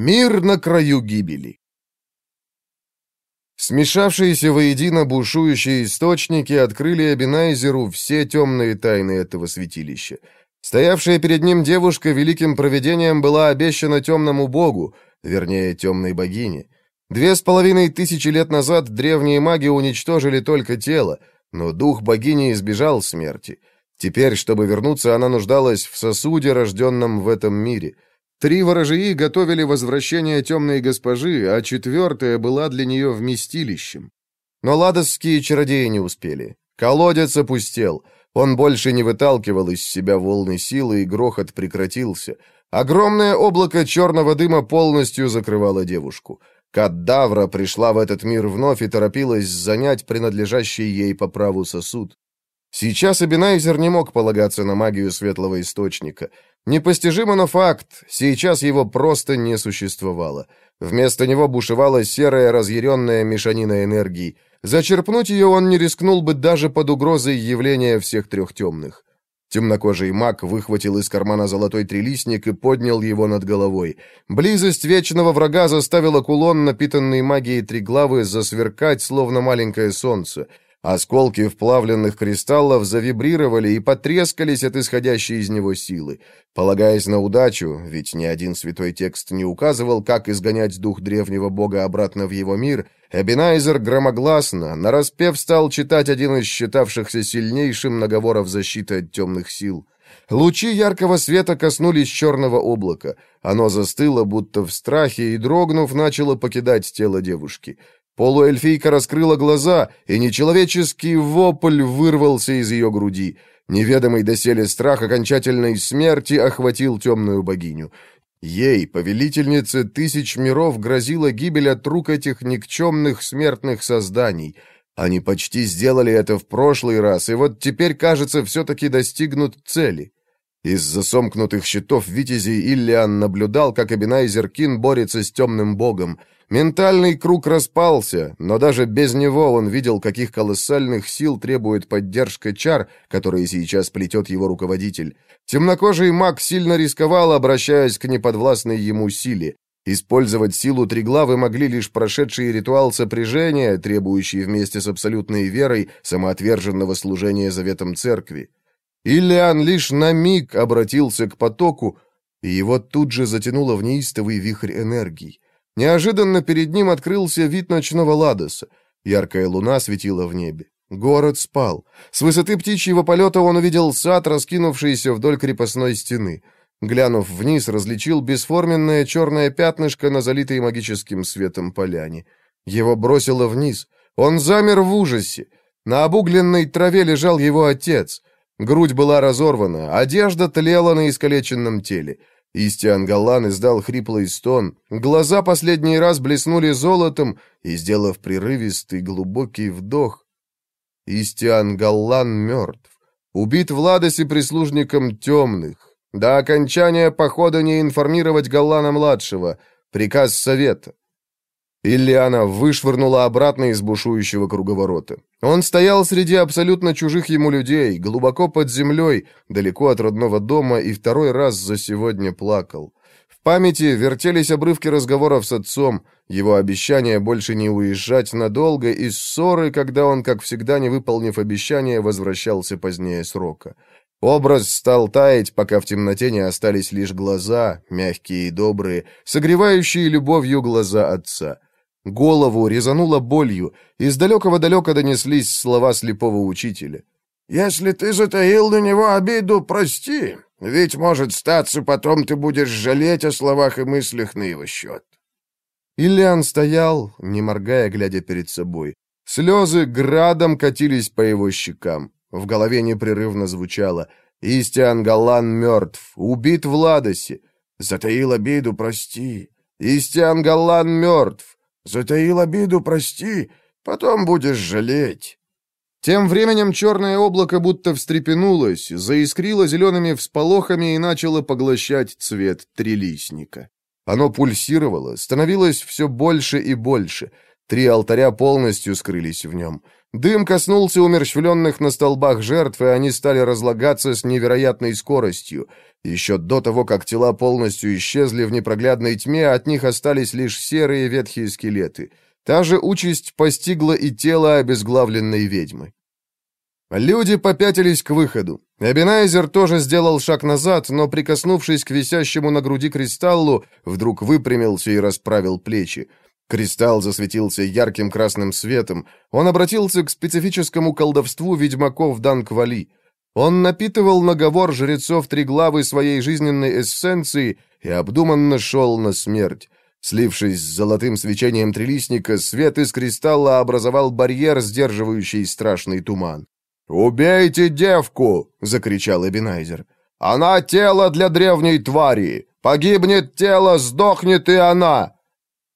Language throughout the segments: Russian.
Мир на краю гибели. Смешавшиеся воедино бушующие источники открыли Эбенайзеру все темные тайны этого святилища. Стоявшая перед ним девушка великим провидением была обещана темному богу, вернее, темной богине. Две с половиной тысячи лет назад древние маги уничтожили только тело, но дух богини избежал смерти. Теперь, чтобы вернуться, она нуждалась в сосуде, рожденном в этом мире — Три ворожии готовили возвращение темной госпожи, а четвертая была для нее вместилищем. Но ладосские чародеи не успели. Колодец опустел. Он больше не выталкивал из себя волны силы, и грохот прекратился. Огромное облако черного дыма полностью закрывало девушку. Кадавра пришла в этот мир вновь и торопилась занять принадлежащий ей по праву сосуд. Сейчас Эбенайзер не мог полагаться на магию светлого источника. Непостижимо, но факт. Сейчас его просто не существовало. Вместо него бушевала серая разъяренная мешанина энергии. Зачерпнуть ее он не рискнул бы даже под угрозой явления всех трех темных. Темнокожий маг выхватил из кармана золотой трилистник и поднял его над головой. Близость вечного врага заставила кулон, напитанный магией триглавы, засверкать, словно маленькое солнце — Осколки вплавленных кристаллов завибрировали и потрескались от исходящей из него силы. Полагаясь на удачу, ведь ни один святой текст не указывал, как изгонять дух древнего бога обратно в его мир, Эбенайзер громогласно, нараспев стал читать один из считавшихся сильнейшим наговоров защиты от темных сил. Лучи яркого света коснулись черного облака. Оно застыло, будто в страхе, и, дрогнув, начало покидать тело девушки. Полуэльфийка раскрыла глаза, и нечеловеческий вопль вырвался из ее груди. Неведомый доселе страх окончательной смерти охватил темную богиню. Ей, повелительнице тысяч миров, грозила гибель от рук этих никчемных смертных созданий. Они почти сделали это в прошлый раз, и вот теперь, кажется, все-таки достигнут цели. Из-за сомкнутых щитов Витязи Иллиан наблюдал, как Эбенайзер Кин борется с темным богом — Ментальный круг распался, но даже без него он видел, каких колоссальных сил требует поддержка чар, которые сейчас плетет его руководитель. Темнокожий маг сильно рисковал, обращаясь к неподвластной ему силе. Использовать силу Триглавы могли лишь прошедшие ритуал сопряжения, требующий вместе с абсолютной верой самоотверженного служения заветам церкви. Иллиан лишь на миг обратился к потоку, и его тут же затянуло в неистовый вихрь энергий. Неожиданно перед ним открылся вид ночного Ладоса. Яркая луна светила в небе. Город спал. С высоты птичьего полета он увидел сад, раскинувшийся вдоль крепостной стены. Глянув вниз, различил бесформенное черное пятнышко на залитой магическим светом поляне. Его бросило вниз. Он замер в ужасе. На обугленной траве лежал его отец. Грудь была разорвана, одежда тлела на искалеченном теле. Истиан Галлан издал хриплый стон. Глаза последний раз блеснули золотом, и, сделав прерывистый глубокий вдох, Истиан Галлан мертв. Убит в прислужником темных. До окончания похода не информировать Галлана-младшего. Приказ совета. Иллиана вышвырнула обратно из бушующего круговорота. Он стоял среди абсолютно чужих ему людей, глубоко под землей, далеко от родного дома, и второй раз за сегодня плакал. В памяти вертелись обрывки разговоров с отцом, его обещание больше не уезжать надолго и ссоры, когда он, как всегда, не выполнив обещание, возвращался позднее срока. Образ стал таять, пока в темноте не остались лишь глаза, мягкие и добрые, согревающие любовью глаза отца. Голову резануло болью, из далекого далека донеслись слова слепого учителя. «Если ты затаил на него обиду, прости, ведь, может, статься, потом ты будешь жалеть о словах и мыслях на его счет». Ильян стоял, не моргая, глядя перед собой. Слезы градом катились по его щекам. В голове непрерывно звучало «Истиан Галлан мертв, убит в Ладосе. Затаил обиду, прости. Истиан Галлан мертв. Затаил обиду, прости, потом будешь жалеть». Тем временем черное облако будто встрепенулось, заискрило зелеными всполохами и начало поглощать цвет трилистника. Оно пульсировало, становилось все больше и больше. Три алтаря полностью скрылись в нем. Дым коснулся умерщвленных на столбах жертв, и они стали разлагаться с невероятной скоростью. Еще до того, как тела полностью исчезли в непроглядной тьме, от них остались лишь серые ветхие скелеты. Та же участь постигла и тело обезглавленной ведьмы. Люди попятились к выходу. Эбенайзер тоже сделал шаг назад, но, прикоснувшись к висящему на груди кристаллу, вдруг выпрямился и расправил плечи. Кристалл засветился ярким красным светом. Он обратился к специфическому колдовству ведьмаков Данквали. Он напитывал наговор жрецов Триглавы своей жизненной эссенцией и обдуманно шел на смерть. Слившись с золотым свечением трилистника, свет из кристалла образовал барьер, сдерживающий страшный туман. «Убейте девку!» — закричал Эбинайзер. «Она тело для древней твари! Погибнет тело, сдохнет и она!»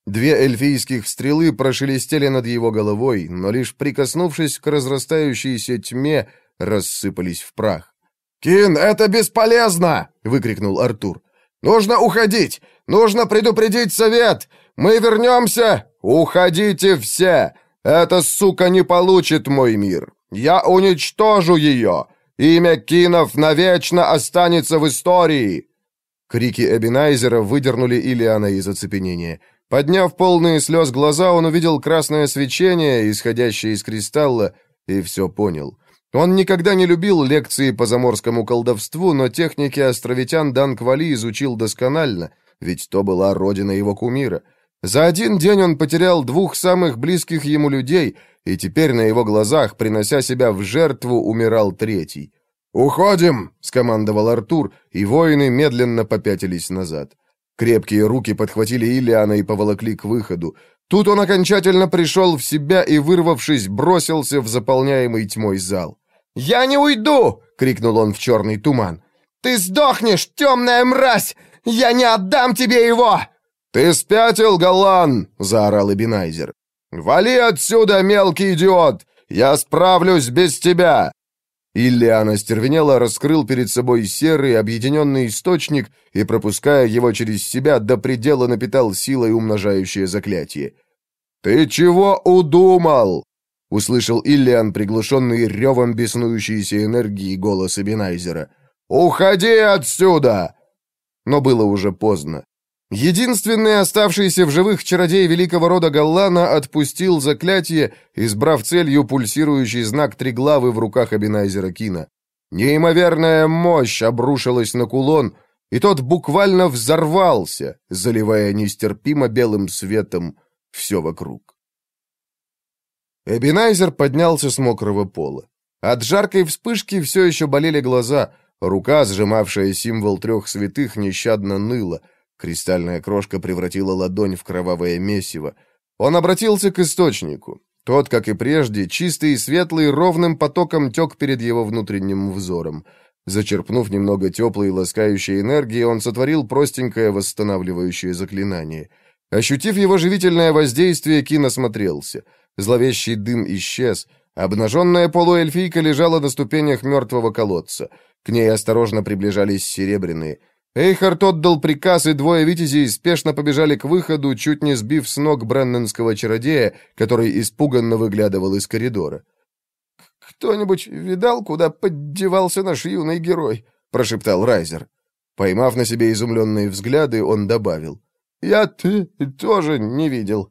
Две эльфийских стрелы прошелестели над его головой, но лишь прикоснувшись к разрастающейся тьме, рассыпались в прах. «Кин, это бесполезно!» — выкрикнул Артур. «Нужно уходить! Нужно предупредить совет! Мы вернемся! Уходите все! Эта сука не получит мой мир! Я уничтожу ее! Имя Кинов навечно останется в истории!» Крики Эбинайзера выдернули Илиана из оцепенения. Подняв полные слез глаза, он увидел красное свечение, исходящее из кристалла, и все понял. Он никогда не любил лекции по заморскому колдовству, но техники островитян Дан Квали изучил досконально, ведь то была родина его кумира. За один день он потерял двух самых близких ему людей, и теперь на его глазах, принося себя в жертву, умирал третий. «Уходим!» — скомандовал Артур, и воины медленно попятились назад. Крепкие руки подхватили Ильяна и поволокли к выходу. Тут он окончательно пришел в себя и, вырвавшись, бросился в заполняемый тьмой зал. «Я не уйду!» — крикнул он в черный туман. «Ты сдохнешь, темная мразь! Я не отдам тебе его!» «Ты спятил, Галан!» — заорал Эбинайзер. «Вали отсюда, мелкий идиот! Я справлюсь без тебя!» Иллиан остервенело раскрыл перед собой серый объединенный источник и, пропуская его через себя, до предела напитал силой умножающее заклятие. «Ты чего удумал?» — услышал Иллиан, приглушенный ревом беснующейся энергии голос Эбинайзера. «Уходи отсюда!» Но было уже поздно. Единственный оставшийся в живых чародей великого рода Галлана отпустил заклятие, избрав целью пульсирующий знак Триглавы в руках Абинайзера Кина. Неимоверная мощь обрушилась на кулон, и тот буквально взорвался, заливая нестерпимо белым светом все вокруг. Эбинайзер поднялся с мокрого пола. От жаркой вспышки все еще болели глаза, рука, сжимавшая символ трех святых, нещадно ныла — Кристальная крошка превратила ладонь в кровавое месиво. Он обратился к источнику. Тот, как и прежде, чистый и светлый, ровным потоком тек перед его внутренним взором. Зачерпнув немного теплой и ласкающей энергии, он сотворил простенькое восстанавливающее заклинание. Ощутив его живительное воздействие, Кин осмотрелся. Зловещий дым исчез. Обнаженная полуэльфийка лежала на ступенях мертвого колодца. К ней осторожно приближались серебряные — Эйхард отдал приказ, и двое витязей спешно побежали к выходу, чуть не сбив с ног бренненского чародея, который испуганно выглядывал из коридора. «Кто-нибудь видал, куда поддевался наш юный герой?» — прошептал Райзер. Поймав на себе изумленные взгляды, он добавил. «Я ты тоже не видел».